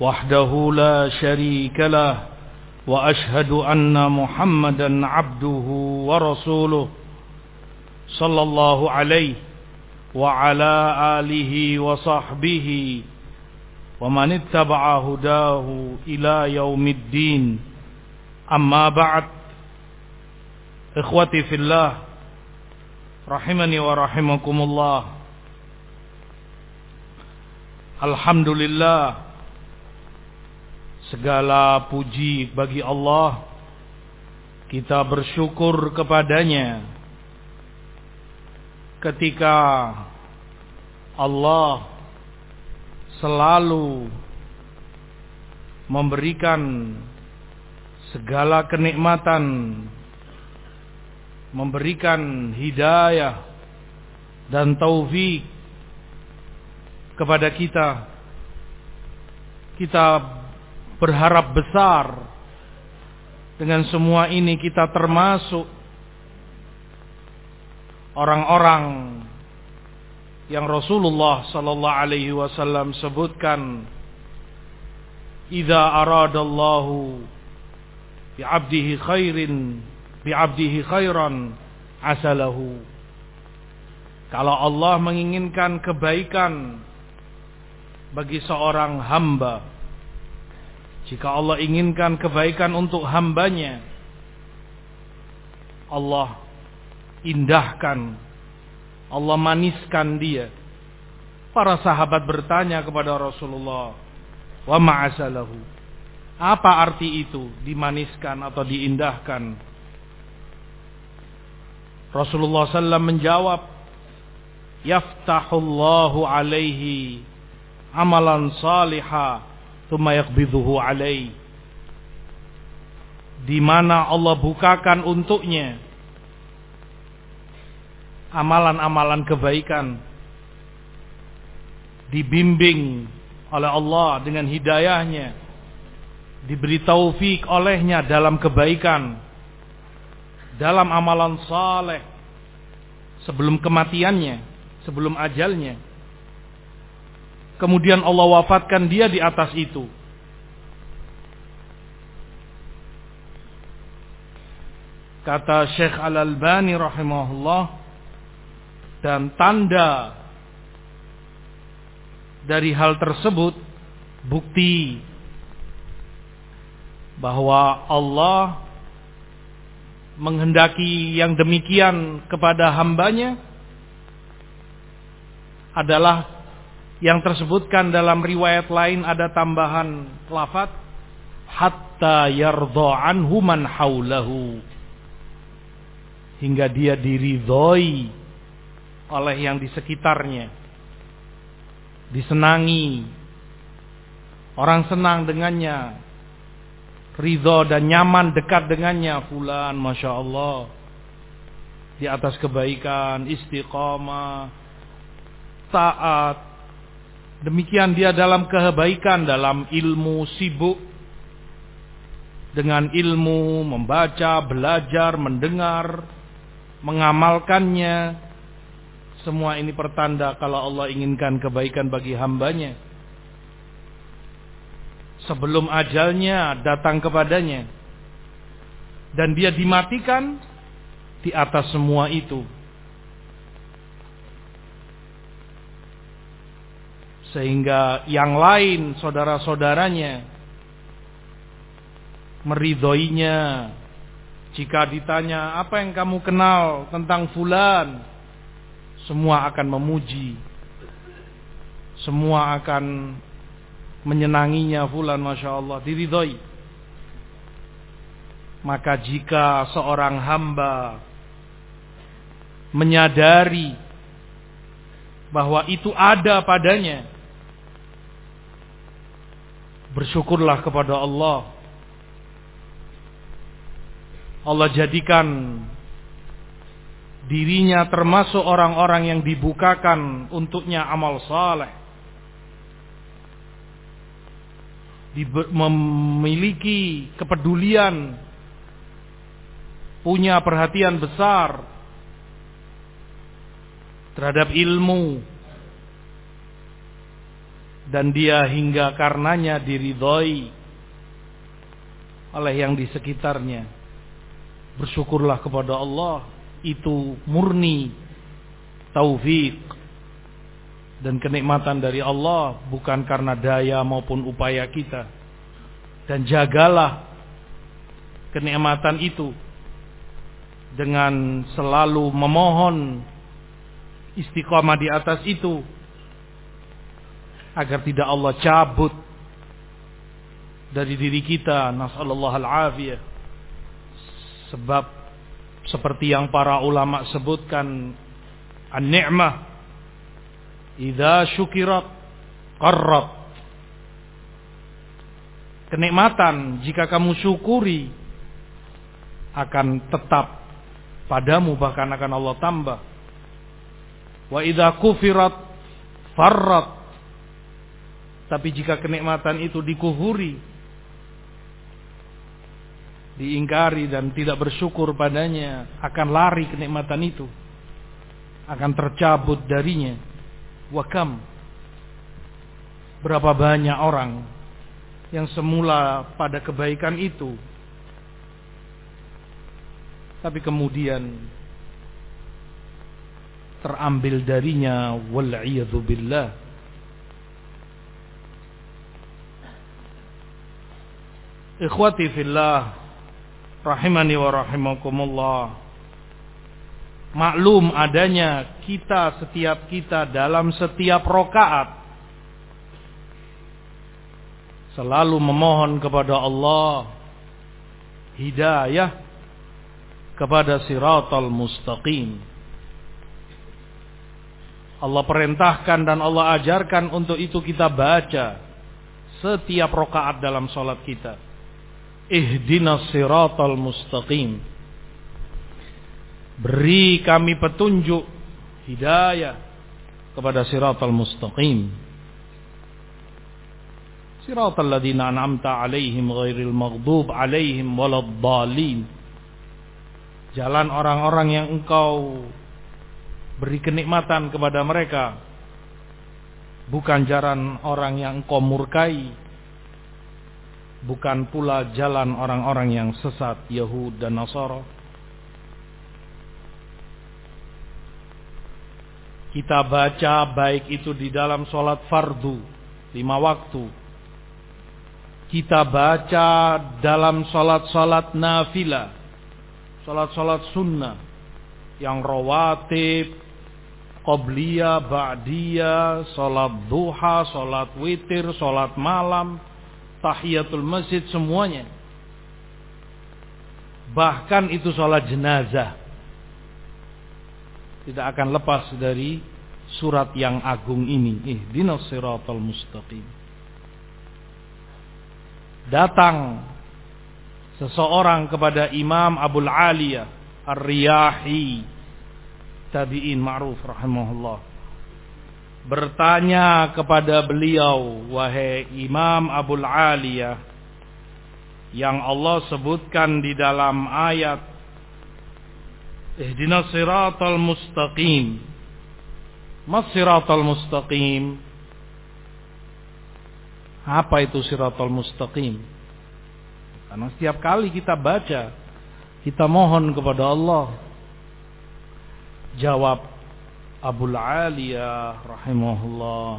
وحده لا شريك له وأشهد أن محمدا عبده ورسوله صلى الله عليه وعلى آله وصحبه ومن اتبع هداه إلى يوم الدين. أما بعد إخوتي في الله رحمني ورحمكم الله. الحمد لله Segala puji bagi Allah. Kita bersyukur kepadanya. Ketika Allah selalu memberikan segala kenikmatan Memberikan hidayah dan taufik kepada kita Kita berharap besar. Dengan semua ini kita termasuk orang-orang yang Rasulullah sallallahu alaihi wasallam sebutkan idza aradallahu bi 'abdihi khairin bi 'abdihi khairan asalahu. Kalau Allah menginginkan kebaikan bagi seorang hamba jika Allah inginkan kebaikan untuk hambanya, Allah indahkan, Allah maniskan dia. Para sahabat bertanya kepada Rasulullah, "Wa ma'asalahu?" Apa arti itu dimaniskan atau diindahkan? Rasulullah SAW menjawab, "Yaftahullahu alaihi amalan salihah thumma alai. Di mana Allah bukakan untuknya amalan-amalan kebaikan. Dibimbing oleh Allah dengan hidayahnya. Diberi taufik olehnya dalam kebaikan. Dalam amalan saleh. Sebelum kematiannya sebelum ajalnya Kemudian Allah wafatkan dia di atas itu. Kata Syekh Al-Albani rahimahullah dan tanda dari hal tersebut bukti bahwa Allah menghendaki yang demikian kepada hambanya adalah yang tersebutkan dalam riwayat lain ada tambahan lafat hatta yardha anhu man haulahu hingga dia diridhoi oleh yang di sekitarnya. Disenangi. Orang senang dengannya. Ridho dan nyaman dekat dengannya. Fulan masya Allah. Di atas kebaikan istiqamah taat Demikian dia dalam kebaikan, dalam ilmu sibuk dengan ilmu membaca, belajar, mendengar, mengamalkannya. Semua ini pertanda kalau Allah inginkan kebaikan bagi hambanya. Sebelum ajalnya datang kepadanya. Dan dia dimatikan di atas semua itu. Sehingga yang lain saudara-saudaranya meridhoinya. Jika ditanya apa yang kamu kenal tentang fulan? Semua akan memuji. Semua akan menyenanginya fulan Masya Allah. Diridhoi. Maka jika seorang hamba menyadari bahwa itu ada padanya Bersyukurlah kepada Allah. Allah jadikan dirinya termasuk orang-orang yang dibukakan untuknya amal saleh. memiliki kepedulian, punya perhatian besar terhadap ilmu, dan dia hingga karenanya diridhoi oleh yang di sekitarnya. Bersyukurlah kepada Allah itu murni taufik dan kenikmatan dari Allah bukan karena daya maupun upaya kita. Dan jagalah kenikmatan itu dengan selalu memohon istiqomah di atas itu agar tidak Allah cabut dari diri kita nasallallahu al-afiyah. Sebab seperti yang para ulama sebutkan an-ni'mah idza syukirat qarrat. Kenikmatan jika kamu syukuri akan tetap padamu bahkan akan Allah tambah. Wa idza kufirat farrat tapi jika kenikmatan itu dikufuri diingkari dan tidak bersyukur padanya akan lari kenikmatan itu. Akan tercabut darinya. Wakam berapa banyak orang yang semula pada kebaikan itu tapi kemudian terambil darinya wal billah ikhwati fillah rahimani wa rahimakumullah. Maklum adanya kita setiap kita dalam setiap rokaat selalu memohon kepada Allah hidayah kepada siratal mustaqim. Allah perintahkan dan Allah ajarkan untuk itu kita baca setiap rokaat dalam sholat kita Ihdinas siratal mustaqim. Beri kami petunjuk hidayah kepada siratal mustaqim. Siratal ladzina an'amta 'alaihim ghairil maghdub 'alaihim waladdallin. Jalan orang-orang yang engkau beri kenikmatan kepada mereka bukan jalan orang yang engkau murkai bukan pula jalan orang-orang yang sesat Yahud dan Nasara. Kita baca baik itu di dalam sholat fardu lima waktu. Kita baca dalam sholat-sholat nafilah, sholat-sholat sunnah yang rawatib, qobliyah, ba'diyah, sholat duha, sholat witir, sholat malam, tahiyatul masjid semuanya. Bahkan itu sholat jenazah. Tidak akan lepas dari surat yang agung ini. Ihdinas siratal mustaqim. Datang seseorang kepada Imam Abul Aliyah Ar-Riyahi tabi'in ma'ruf rahimahullah bertanya kepada beliau wahai Imam Abul Aliyah yang Allah sebutkan di dalam ayat Ihdinas siratal mustaqim. Mas siratal mustaqim? Apa itu siratal mustaqim? Karena setiap kali kita baca Kita mohon kepada Allah. Jawab Abul Aliyah rahimahullah.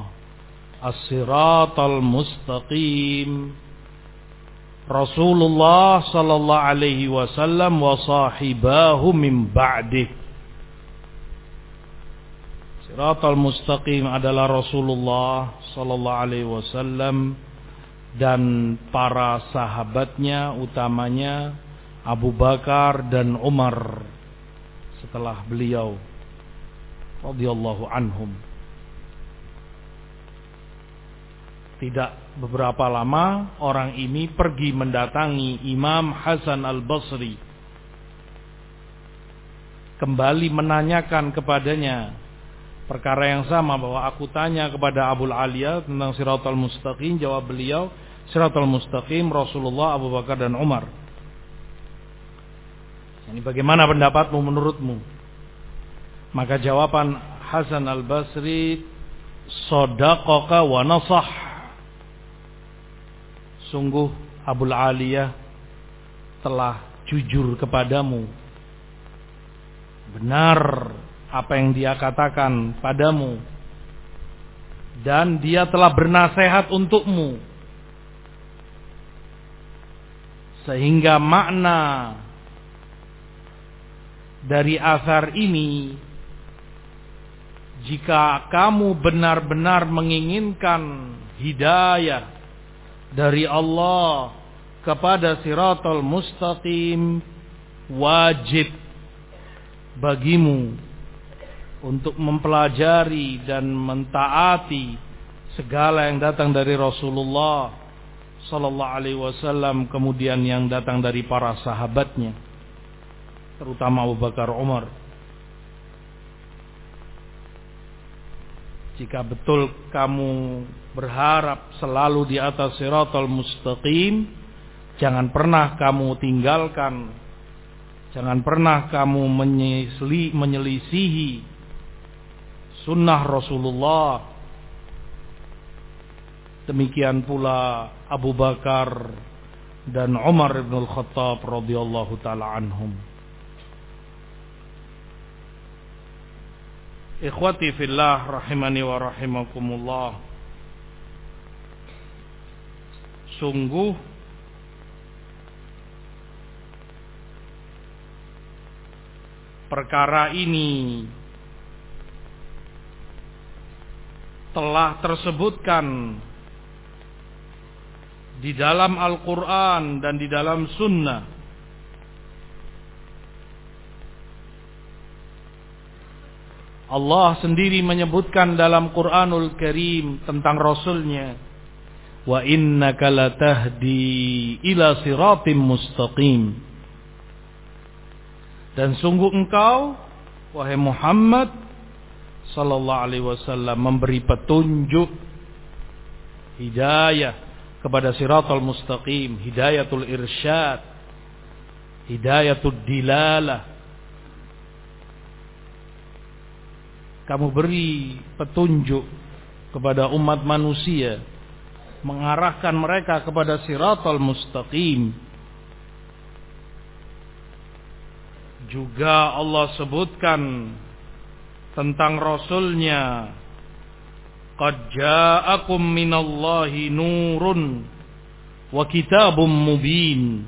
As-siratal mustaqim. Rasulullah sallallahu alaihi wasallam wa sahibahu min ba'dih Siratal mustaqim adalah Rasulullah sallallahu alaihi wasallam dan para sahabatnya utamanya Abu Bakar dan Umar setelah beliau radhiyallahu anhum. Tidak beberapa lama orang ini pergi mendatangi Imam Hasan Al-Basri. Kembali menanyakan kepadanya perkara yang sama bahwa aku tanya kepada Abu Aliyah tentang Siratul Mustaqim, jawab beliau Siratul Mustaqim Rasulullah Abu Bakar dan Umar. Ini bagaimana pendapatmu menurutmu? Maka jawaban Hasan Al-Basri Sodaqaka wa nasah Sungguh Abul Aliyah telah jujur kepadamu. Benar apa yang dia katakan padamu. Dan dia telah bernasehat untukmu. Sehingga makna dari asar ini jika kamu benar-benar menginginkan hidayah dari Allah kepada siratul mustaqim wajib bagimu untuk mempelajari dan mentaati segala yang datang dari Rasulullah sallallahu alaihi wasallam kemudian yang datang dari para sahabatnya terutama Abu Bakar Umar jika betul kamu berharap selalu di atas siratal mustaqim jangan pernah kamu tinggalkan jangan pernah kamu menyeli, menyelisihi sunnah Rasulullah. Demikian pula Abu Bakar dan Umar bin Al-Khattab radhiyallahu taala anhum Ikhwati fillah rahimani wa rahimakumullah sungguh perkara ini telah tersebutkan di dalam Al-Quran dan di dalam Sunnah. Allah sendiri menyebutkan dalam Quranul Karim tentang Rasulnya wa innaka latahdi ila siratim mustaqim. Dan sungguh engkau wahai Muhammad sallallahu alaihi wasallam memberi petunjuk hidayah kepada siratal mustaqim hidayatul irsyad hidayatul dilalah kamu beri petunjuk kepada umat manusia mengarahkan mereka kepada siratal mustaqim. Juga Allah sebutkan tentang Rasulnya Qad ja'akum minallahi nurun wa kitabum mubin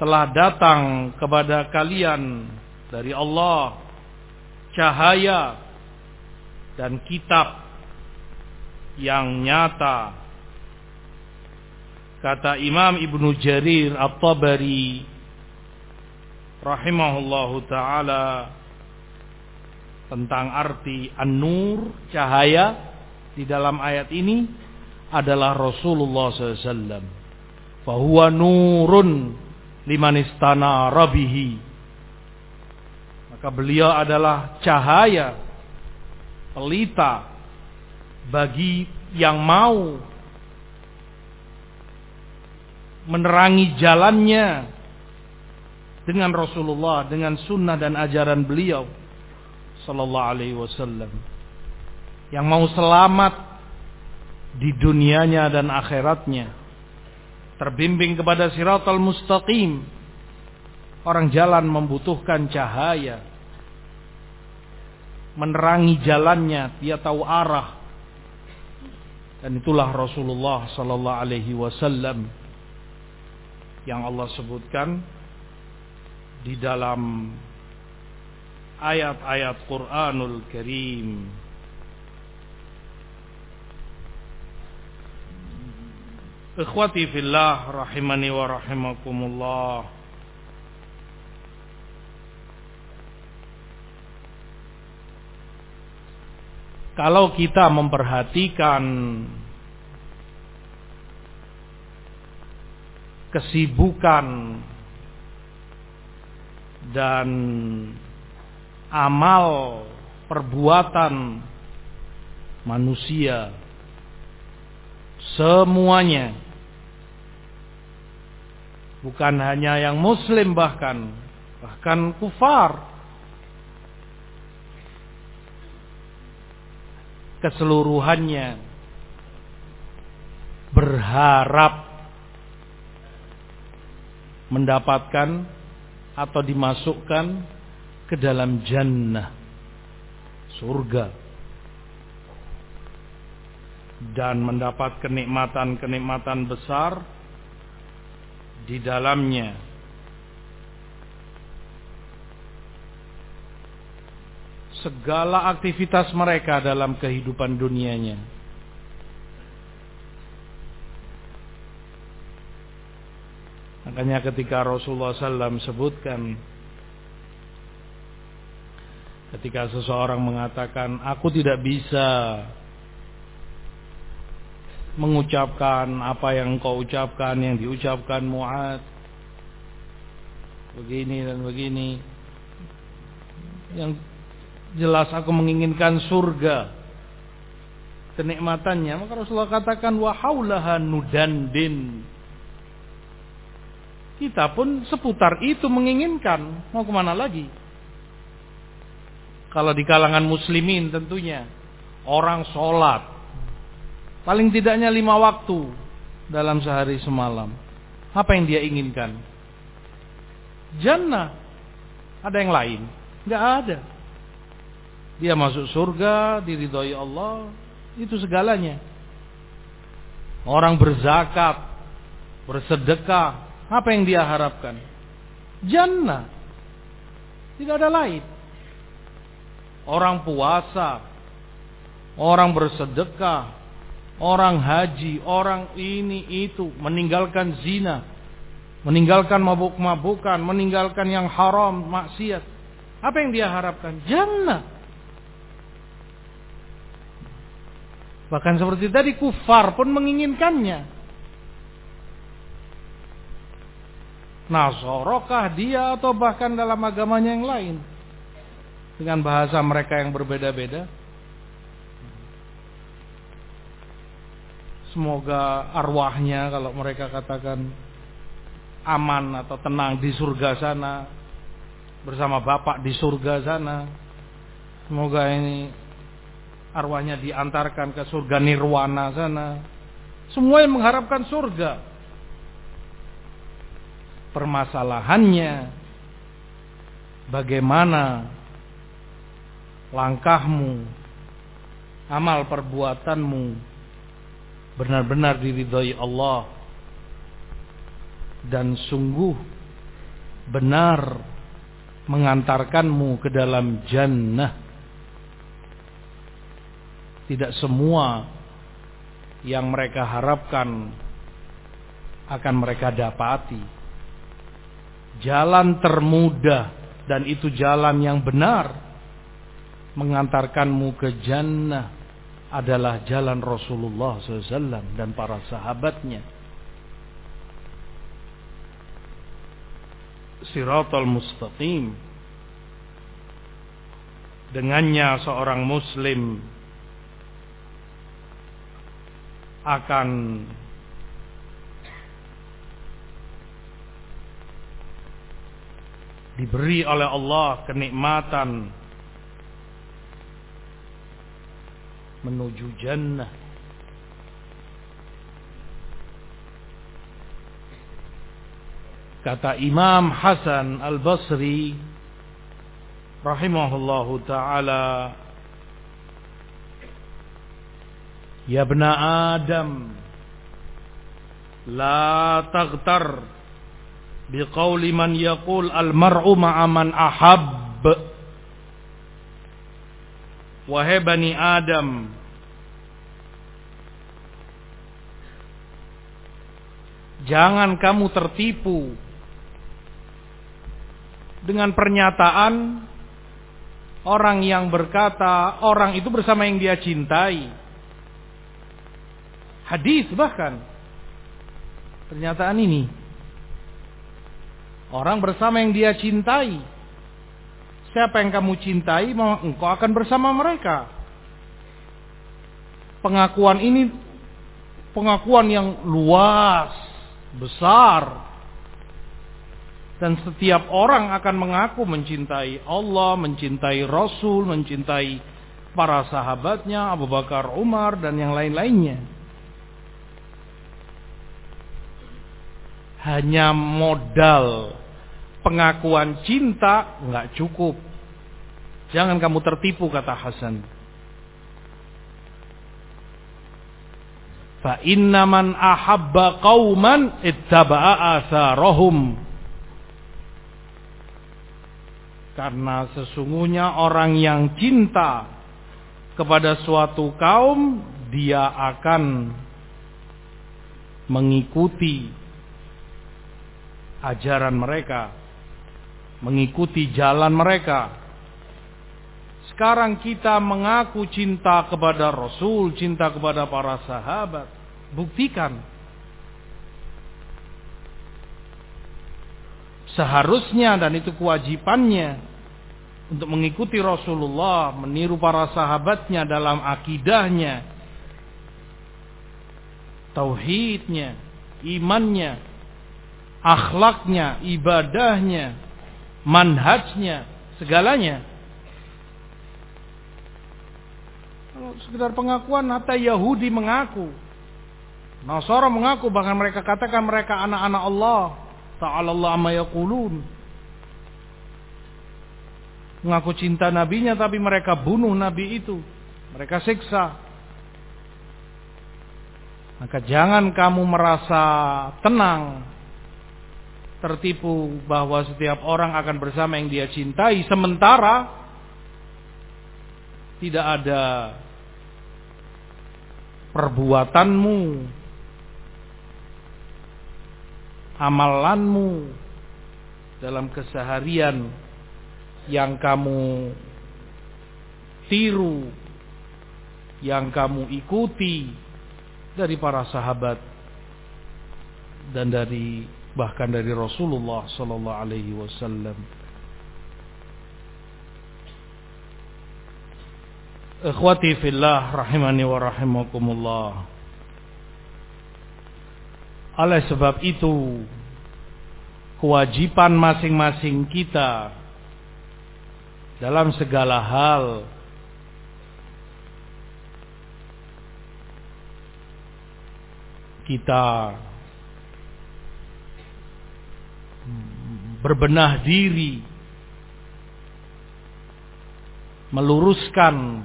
Telah datang kepada kalian dari Allah cahaya dan kitab yang nyata. Kata Imam Ibnu Jarir At-Tabari rahimahullahu taala tentang arti an-nur cahaya di dalam ayat ini adalah Rasulullah SAW. Fahuwa nurun liman istana rabihi. Maka beliau adalah cahaya pelita bagi yang mau menerangi jalannya dengan Rasulullah, dengan sunnah dan ajaran beliau sallallahu alaihi wasallam. Yang mau selamat di dunianya dan akhiratnya. Terbimbing kepada siratal mustaqim. Orang jalan membutuhkan cahaya. Menerangi jalannya, dia tahu arah dan itulah Rasulullah sallallahu alaihi wasallam yang Allah sebutkan di dalam ayat-ayat Qur'anul Karim. Ikhwati fillah rahimani wa rahimakumullah. Kalau kita memperhatikan kesibukan dan amal perbuatan manusia semuanya bukan hanya yang muslim bahkan bahkan kufar keseluruhannya. Berharap mendapatkan atau dimasukkan ke dalam jannah surga. Dan mendapat kenikmatan-kenikmatan besar di dalamnya segala aktivitas mereka dalam kehidupan dunianya. Makanya ketika Rasulullah SAW sebutkan ketika seseorang mengatakan aku tidak bisa mengucapkan apa yang kau ucapkan yang diucapkan Mu'ad begini dan begini yang jelas aku menginginkan surga kenikmatannya maka Rasulullah katakan wa haulaha nudandin kita pun seputar itu menginginkan. Mau ke mana lagi? Kalau di kalangan muslimin tentunya. Orang sholat. Paling tidaknya lima waktu dalam sehari semalam. Apa yang dia inginkan? Jannah. Ada yang lain? Gak ada. Dia masuk surga, diridhoi Allah. Itu segalanya. Orang berzakat, bersedekah, apa yang dia harapkan? Jannah. Tidak ada lain. Orang puasa, orang bersedekah, orang haji, orang ini itu, meninggalkan zina, meninggalkan mabuk-mabukan, meninggalkan yang haram, maksiat. Apa yang dia harapkan? Jannah. Bahkan seperti tadi kufar pun menginginkannya. Nasorokah dia atau bahkan dalam agamanya yang lain dengan bahasa mereka yang berbeda-beda. Semoga arwahnya kalau mereka katakan aman atau tenang di surga sana bersama Bapak di surga sana. Semoga ini arwahnya diantarkan ke surga nirwana sana. Semua yang mengharapkan surga. Permasalahannya bagaimana langkahmu amal perbuatanmu benar-benar diridhoi Allah. Dan sungguh benar mengantarkanmu ke dalam jannah tidak semua yang mereka harapkan akan mereka dapati jalan termudah dan itu jalan yang benar mengantarkanmu ke jannah adalah jalan Rasulullah SAW dan para sahabatnya. Siratul Mustaqim. Dengannya seorang muslim akan diberi oleh Allah kenikmatan menuju jannah. Kata Imam Hasan Al-Basri rahimahullahu taala Ya bena Adam la taghtar biqauli man yaqul al mar'u ma'a man ahab wahai bani Adam jangan kamu tertipu dengan pernyataan Orang yang berkata orang itu bersama yang dia cintai. Hadis bahkan. Pernyataan ini. Orang bersama yang dia cintai. Siapa yang kamu cintai, engkau akan bersama mereka. Pengakuan ini pengakuan yang luas, besar, dan setiap orang akan mengaku mencintai Allah, mencintai Rasul, mencintai para sahabatnya, Abu Bakar, Umar, dan yang lain-lainnya. Hanya modal pengakuan cinta nggak cukup. Jangan kamu tertipu kata Hasan. Fa inna man ahabba qauman ittaba'a atharahum. Karena sesungguhnya orang yang cinta kepada suatu kaum, dia akan mengikuti ajaran mereka, mengikuti jalan mereka. Sekarang kita mengaku cinta kepada Rasul, cinta kepada para sahabat. Buktikan. Seharusnya dan itu kewajibannya untuk mengikuti Rasulullah, meniru para sahabatnya dalam akidahnya, tauhidnya, imannya, akhlaknya, ibadahnya, manhajnya, segalanya. Kalau sekedar pengakuan, hatta Yahudi mengaku. Nasara mengaku, bahkan mereka katakan mereka anak-anak Allah. Ta'ala Allah amma yaqulun. Mengaku cinta nabinya tapi mereka bunuh nabi itu. Mereka siksa. Maka jangan kamu merasa tenang tertipu bahwa setiap orang akan bersama yang dia cintai sementara tidak ada perbuatanmu amalanmu dalam keseharian yang kamu tiru, yang kamu ikuti dari para sahabat dan dari bahkan dari Rasulullah sallallahu alaihi wasallam. Ikhwati fillah rahimani wa rahimakumullah. Oleh sebab itu, kewajiban masing-masing kita dalam segala hal kita berbenah diri meluruskan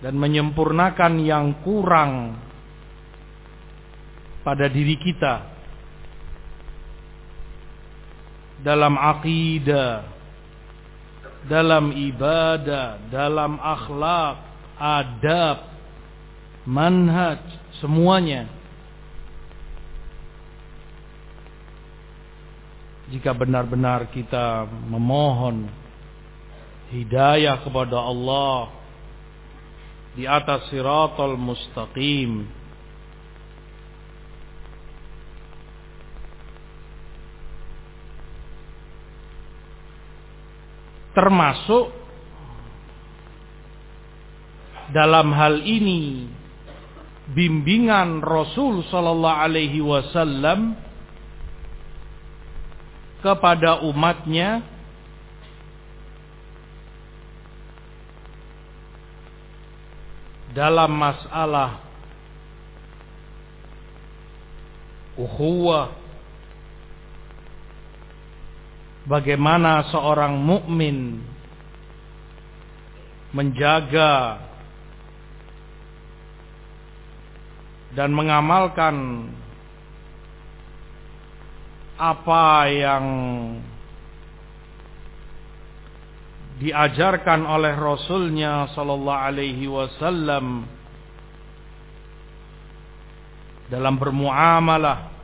dan menyempurnakan yang kurang pada diri kita dalam akidah, dalam ibadah, dalam akhlak, adab, manhaj, semuanya. Jika benar-benar kita memohon hidayah kepada Allah di atas siratal mustaqim termasuk dalam hal ini bimbingan Rasul sallallahu alaihi wasallam kepada umatnya. Dalam masalah ukhuwah bagaimana seorang mukmin menjaga dan mengamalkan apa yang diajarkan oleh Rasulnya Sallallahu Alaihi Wasallam dalam bermuamalah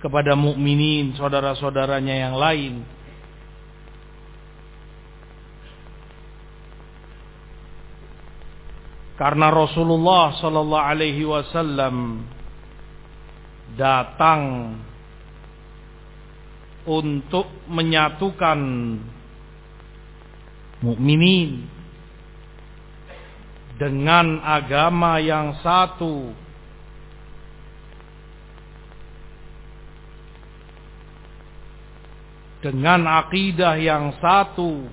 kepada mukminin saudara-saudaranya yang lain. Karena Rasulullah sallallahu alaihi wasallam datang untuk menyatukan mukminin dengan agama yang satu. Dengan akidah yang satu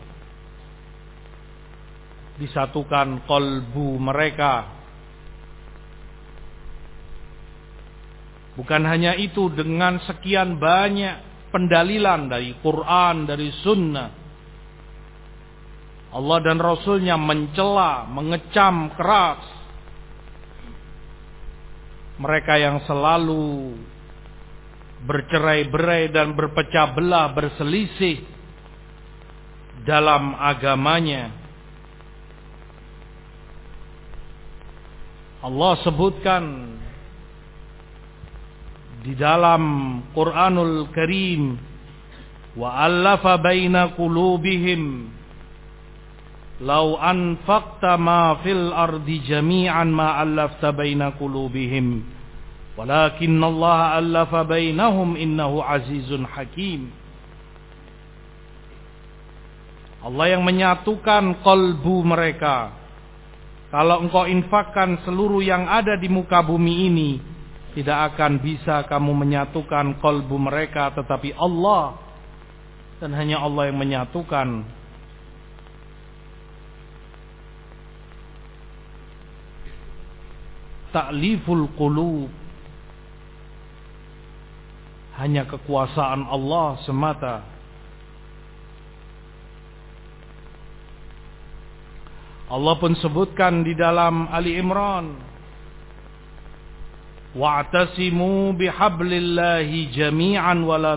disatukan kolbu mereka bukan hanya itu dengan sekian banyak pendalilan dari Quran, dari Sunnah. Allah dan Rasulnya mencela, mengecam keras mereka yang selalu bercerai-berai dan berpecah belah, berselisih dalam agamanya. Allah sebutkan di dalam Quranul Karim wa allafa baina qulubihim law anfaqta ma fil ardi jami'an ma allafta baina qulubihim walakin Allah allafa bainahum innahu azizun hakim. Allah yang menyatukan kolbu mereka kalau engkau infakkan seluruh yang ada di muka bumi ini tidak akan bisa kamu menyatukan kolbu mereka tetapi Allah. Dan hanya Allah yang menyatukan. Takliful qulub. Hanya kekuasaan Allah semata Allah pun sebutkan di dalam Ali Imran wa'tasimu bihablillahi jami'an wa la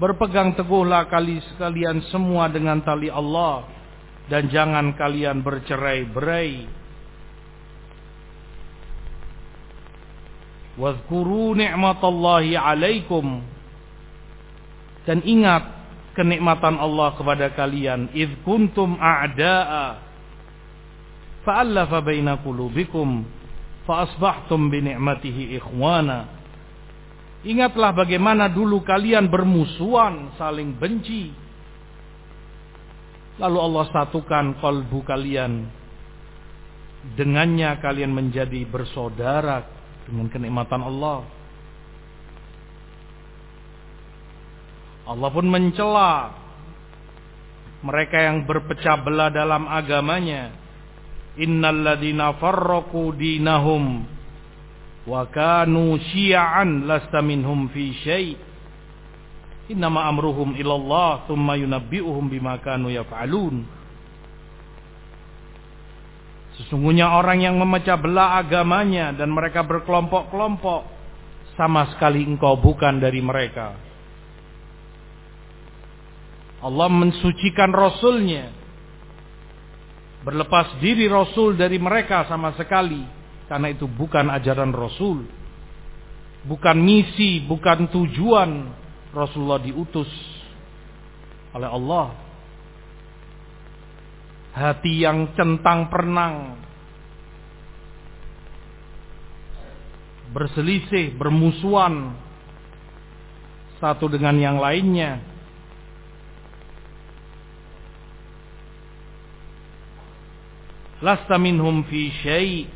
berpegang teguhlah kali sekalian semua dengan tali Allah dan jangan kalian bercerai-berai. Wadhkuru ni'matallahi alaikum. Dan ingat kenikmatan Allah kepada kalian id kuntum a'da'a fa'allafa baina qulubikum fa asbahtum bi ni'matihi ikhwana Ingatlah bagaimana dulu kalian bermusuhan, saling benci. Lalu Allah satukan kalbu kalian. Dengannya kalian menjadi bersaudara dengan kenikmatan Allah. Allah pun mencela mereka yang berpecah belah dalam agamanya. Innal ladina farraqu dinahum wa kanu syi'an lasta minhum fi syai' innama amruhum ilallah thumma yunabbi'uhum bima kanu yaf'alun. Sesungguhnya orang yang memecah belah agamanya dan mereka berkelompok-kelompok sama sekali engkau bukan dari mereka. Allah mensucikan Rasulnya Berlepas diri Rasul dari mereka sama sekali. Karena itu bukan ajaran Rasul. Bukan misi, bukan tujuan Rasulullah diutus oleh Allah. Hati yang centang pernang. Berselisih, bermusuhan. Satu dengan yang lainnya Lasta minhum fi syai'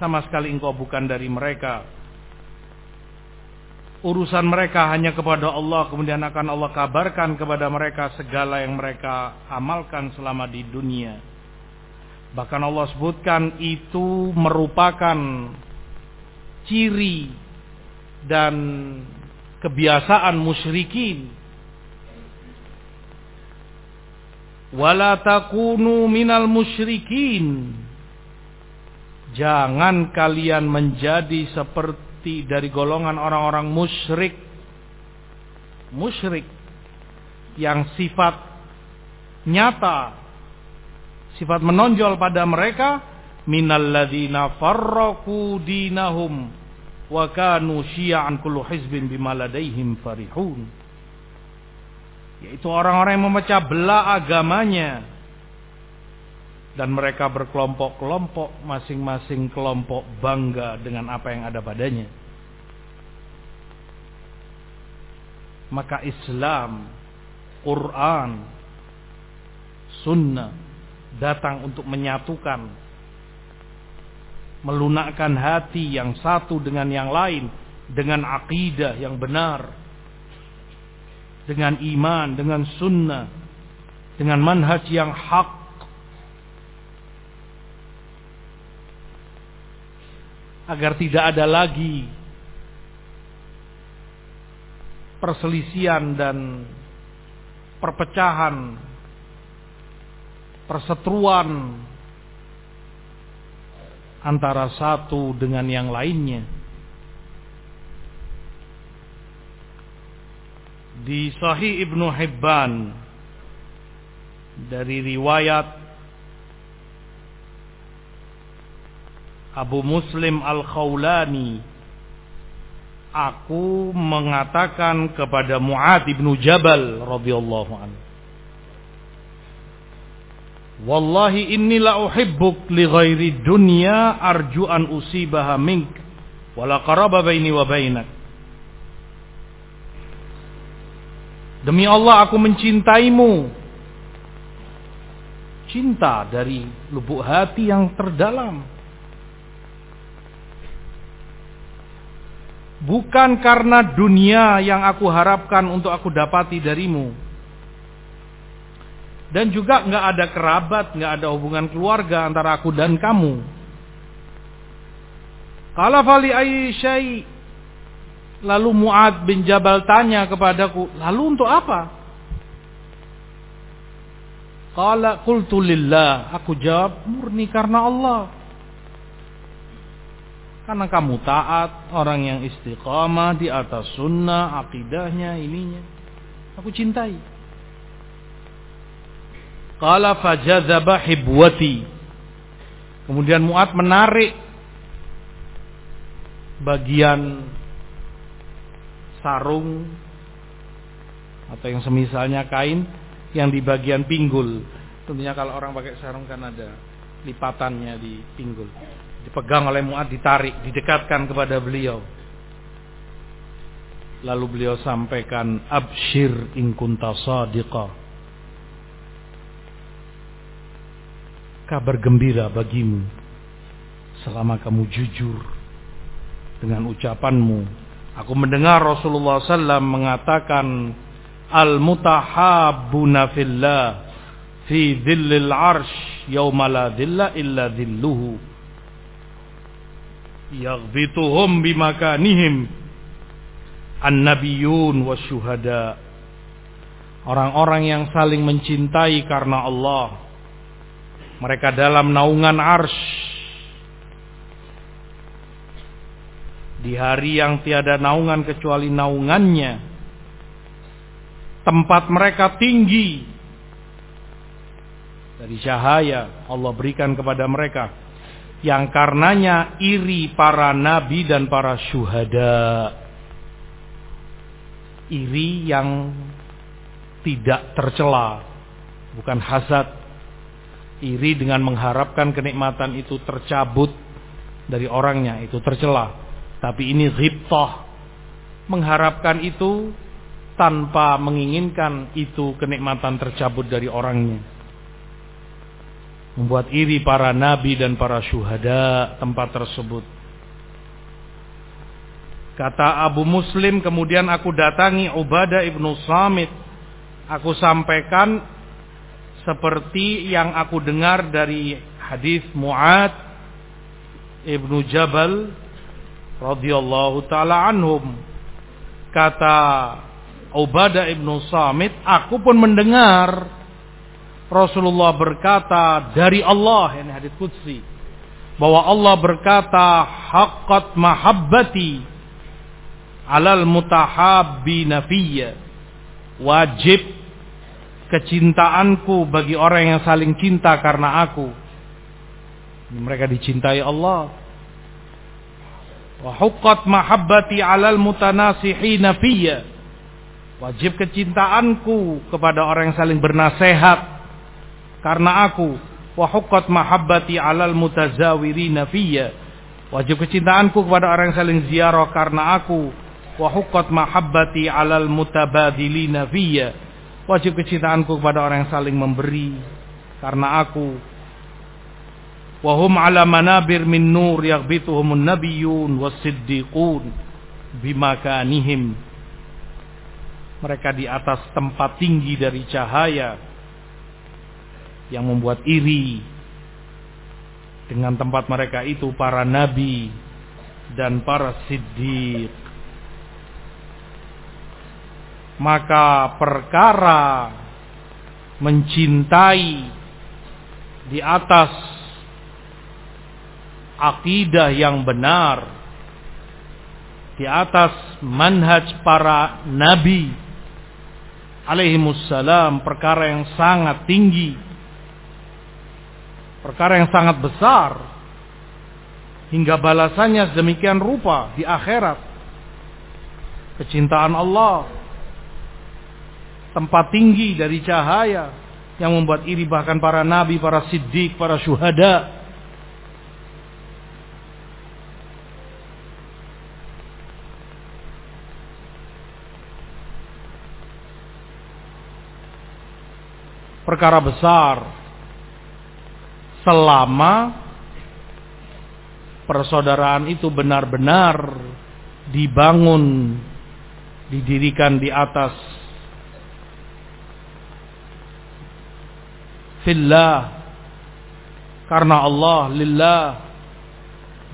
sama sekali engkau bukan dari mereka. Urusan mereka hanya kepada Allah kemudian akan Allah kabarkan kepada mereka segala yang mereka amalkan selama di dunia. Bahkan Allah sebutkan itu merupakan ciri dan kebiasaan musyrikin wala takunu minal musyrikin. Jangan kalian menjadi seperti dari golongan orang-orang musyrik. Musyrik yang sifat nyata sifat menonjol pada mereka. Minalladzina farraqu dinahum wa kanu syi'an kullu hizbin bima ladaihim farihun yaitu orang-orang yang memecah belah agamanya. Dan mereka berkelompok-kelompok masing-masing kelompok bangga dengan apa yang ada padanya. Maka Islam Quran sunnah datang untuk menyatukan melunakkan hati yang satu dengan yang lain dengan akidah yang benar dengan iman dengan sunnah dengan manhaj yang hak agar tidak ada lagi perselisihan dan perpecahan perseteruan antara satu dengan yang lainnya. Di Sahih Ibnu Hibban dari riwayat Abu Muslim Al-Khawlani aku mengatakan kepada Muad ibnu Jabal radhiyallahu anhu Wallahi inni la uhibbuk li ghairi dunya arju an usibaha mink wala qaraba baini wa bainak. Demi Allah aku mencintaimu. Cinta dari lubuk hati yang terdalam. Bukan karena dunia yang aku harapkan untuk aku dapati darimu dan juga nggak ada kerabat, nggak ada hubungan keluarga antara aku dan kamu. Kalau fali Aisyai Lalu Muad bin Jabal tanya kepadaku, lalu untuk apa? Qala qultu lillah, aku jawab murni karena Allah. Karena kamu taat, orang yang istiqamah di atas sunnah, akidahnya, ininya. Aku cintai. Qala fajadzaba hibwati. Kemudian Mu'ad menarik bagian sarung atau yang semisalnya kain yang di bagian pinggul. Tentunya kalau orang pakai sarung kan ada lipatannya di pinggul. Dipegang oleh Mu'ad, ditarik, didekatkan kepada beliau. Lalu beliau sampaikan, Abshir in kunta sadiqah. kabar gembira bagimu selama kamu jujur dengan ucapanmu. Aku mendengar Rasulullah SAW mengatakan al-mutahabbuna fillah fi dhillil arsh yawma la dhilla illa dhilluhu. Yaghbituhum bimakanihim an-nabiyun wasyuhada orang-orang yang saling mencintai karena Allah. Mereka dalam naungan ars. Di hari yang tiada naungan kecuali naungannya. Tempat mereka tinggi. Dari cahaya Allah berikan kepada mereka. Yang karenanya iri para nabi dan para syuhada. Iri yang tidak tercela. Bukan hasad iri dengan mengharapkan kenikmatan itu tercabut dari orangnya itu tercela tapi ini ghibtah. Mengharapkan itu tanpa menginginkan itu kenikmatan tercabut dari orangnya. Membuat iri para nabi dan para syuhada tempat tersebut. Kata Abu Muslim kemudian aku datangi Ubadah ibnu Samit. Aku sampaikan seperti yang aku dengar dari hadis Muad ibnu Jabal radhiyallahu taala anhum kata Ubadah ibnu Samit aku pun mendengar Rasulullah berkata dari Allah ini hadis qudsi bahwa Allah berkata haqqat mahabbati alal mutahabbi nafiyya wajib kecintaanku bagi orang yang saling cinta karena aku. Mereka dicintai Allah. Wa huqqat mahabbati 'alal mutanasihina fiyya. Wajib kecintaanku kepada orang yang saling bernasehat karena aku. Wa huqqat mahabbati 'alal mutazawirina fiyya. Wajib kecintaanku kepada orang yang saling ziarah karena aku. Wa huqqat mahabbati 'alal mutabadilina fiyya. Wajib kecintaanku kepada orang yang saling memberi karena aku Wahum ala manabir min nur yaghbituhumun nabiyyun was-siddiqun bimakanihim. Mereka di atas tempat tinggi dari cahaya yang membuat iri dengan tempat mereka itu para nabi dan para siddiq. Maka perkara mencintai di atas akidah yang benar. Di atas manhaj para nabi. Alaihi musallam perkara yang sangat tinggi. Perkara yang sangat besar. Hingga balasannya demikian rupa di akhirat. Kecintaan Allah. Tempat tinggi dari cahaya yang membuat iri bahkan para nabi, para siddiq, para syuhada perkara besar selama persaudaraan itu benar-benar dibangun didirikan di atas fillah karena Allah lillah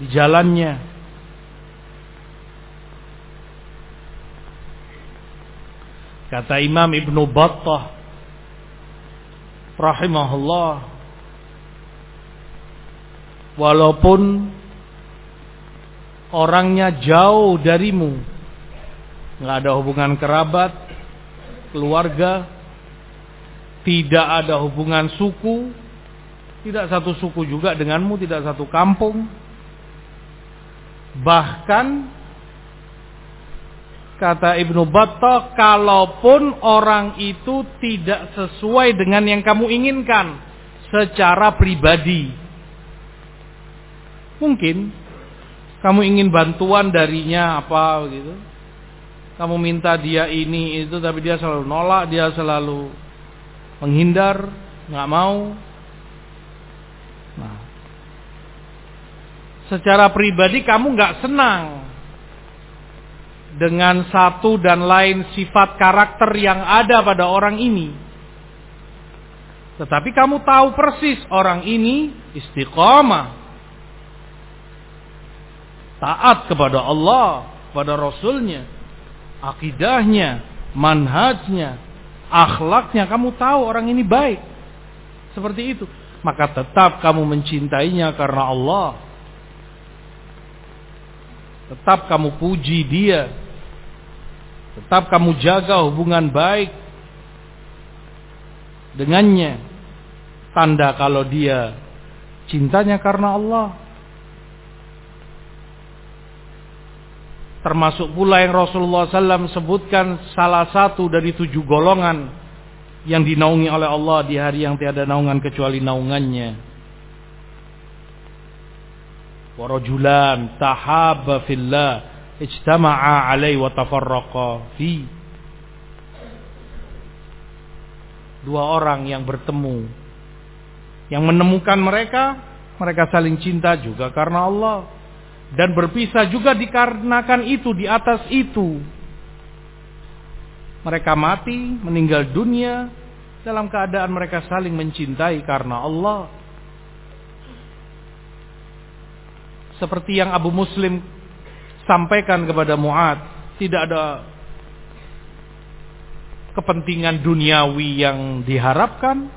di jalannya. Kata Imam Ibnu Battah rahimahullah. Walaupun orangnya jauh darimu nggak ada hubungan kerabat keluarga tidak ada hubungan suku tidak satu suku juga denganmu tidak satu kampung. Bahkan Kata Ibnu Battah, kalaupun orang itu tidak sesuai dengan yang kamu inginkan secara pribadi. Mungkin kamu ingin bantuan darinya apa begitu. Kamu minta dia ini itu tapi dia selalu nolak, dia selalu menghindar, nggak mau. Nah, secara pribadi kamu nggak senang dengan satu dan lain sifat karakter yang ada pada orang ini. Tetapi kamu tahu persis orang ini istiqomah. Taat kepada Allah, kepada Rasulnya. Akidahnya, manhajnya, akhlaknya. Kamu tahu orang ini baik. Seperti itu. Maka tetap kamu mencintainya karena Allah. Tetap kamu puji dia Tetap kamu jaga hubungan baik dengannya. Tanda kalau dia cintanya karena Allah. Termasuk pula yang Rasulullah SAW sebutkan salah satu dari tujuh golongan yang dinaungi oleh Allah di hari yang tiada naungan kecuali naungannya. Warajulan tahaba fillah ijtama'a alai wa tafarraqa fi. Dua orang yang bertemu yang menemukan mereka mereka saling cinta juga karena Allah. Dan berpisah juga dikarenakan itu di atas itu. Mereka mati meninggal dunia dalam keadaan mereka saling mencintai karena Allah. Seperti yang Abu Muslim sampaikan kepada Mu'ad tidak ada kepentingan duniawi yang diharapkan.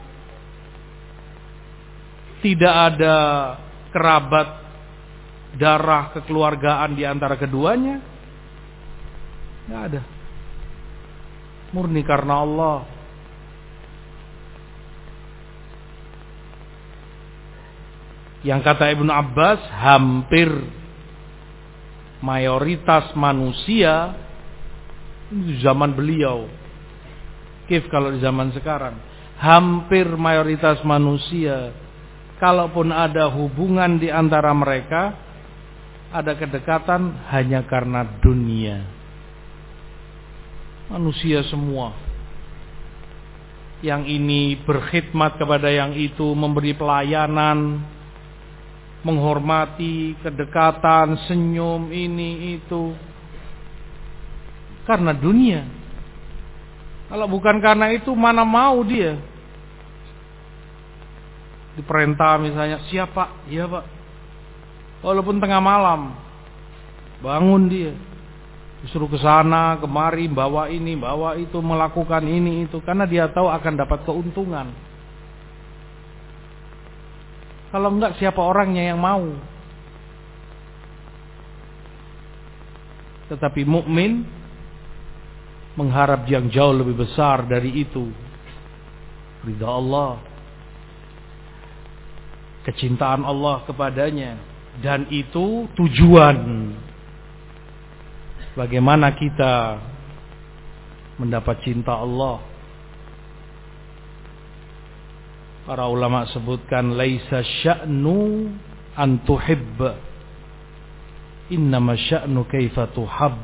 Tidak ada kerabat darah kekeluargaan di antara keduanya. Tidak ada. Murni karena Allah. Yang kata Ibnu Abbas hampir mayoritas manusia di zaman beliau. Kif kalau di zaman sekarang, hampir mayoritas manusia kalaupun ada hubungan di antara mereka ada kedekatan hanya karena dunia. Manusia semua yang ini berkhidmat kepada yang itu, memberi pelayanan, menghormati, kedekatan, senyum ini itu karena dunia. Kalau bukan karena itu mana mau dia? Diperintah misalnya, siapa? Iya pak. Walaupun tengah malam, bangun dia. Disuruh ke sana, kemari, bawa ini, bawa itu, melakukan ini itu. Karena dia tahu akan dapat keuntungan. Kalau enggak siapa orangnya yang mau? Tetapi mukmin mengharap yang jauh lebih besar dari itu. Ridha Allah. Kecintaan Allah kepadanya. Dan itu tujuan. Bagaimana kita mendapat cinta Allah. Para ulama sebutkan laisa sya'nu an tuhibba. Innama sya'nu kaifa tuhab.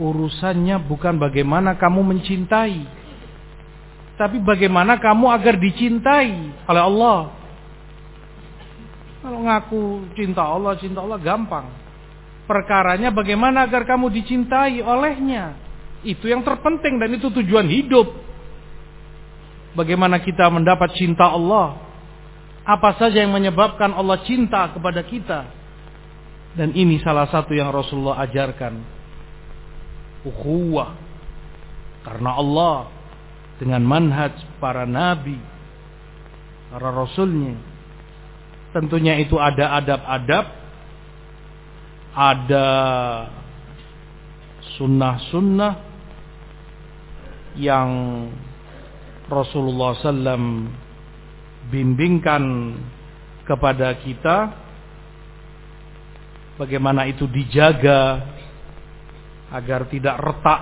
Urusannya bukan bagaimana kamu mencintai, tapi bagaimana kamu agar dicintai oleh Allah. Kalau ngaku cinta Allah, cinta Allah gampang. Perkaranya bagaimana agar kamu dicintai olehnya. Itu yang terpenting dan itu tujuan hidup. Bagaimana kita mendapat cinta Allah? Apa saja yang menyebabkan Allah cinta kepada kita? Dan ini salah satu yang Rasulullah ajarkan. Ukhuwah. Karena Allah dengan manhaj para nabi, para rasulnya. Tentunya itu ada adab-adab, ada sunnah-sunnah yang Rasulullah SAW bimbingkan kepada kita bagaimana itu dijaga agar tidak retak,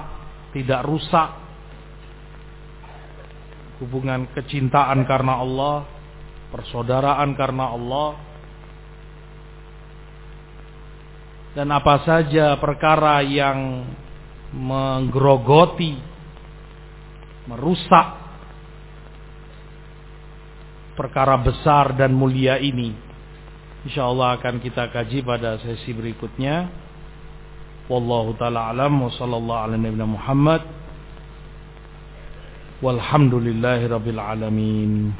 tidak rusak hubungan kecintaan karena Allah, persaudaraan karena Allah. Dan apa saja perkara yang menggerogoti merusak perkara besar dan mulia ini. Insyaallah akan kita kaji pada sesi berikutnya. Wallahu taala alam wa sallallahu ala nabiyina Muhammad. Walhamdulillahirabbil alamin.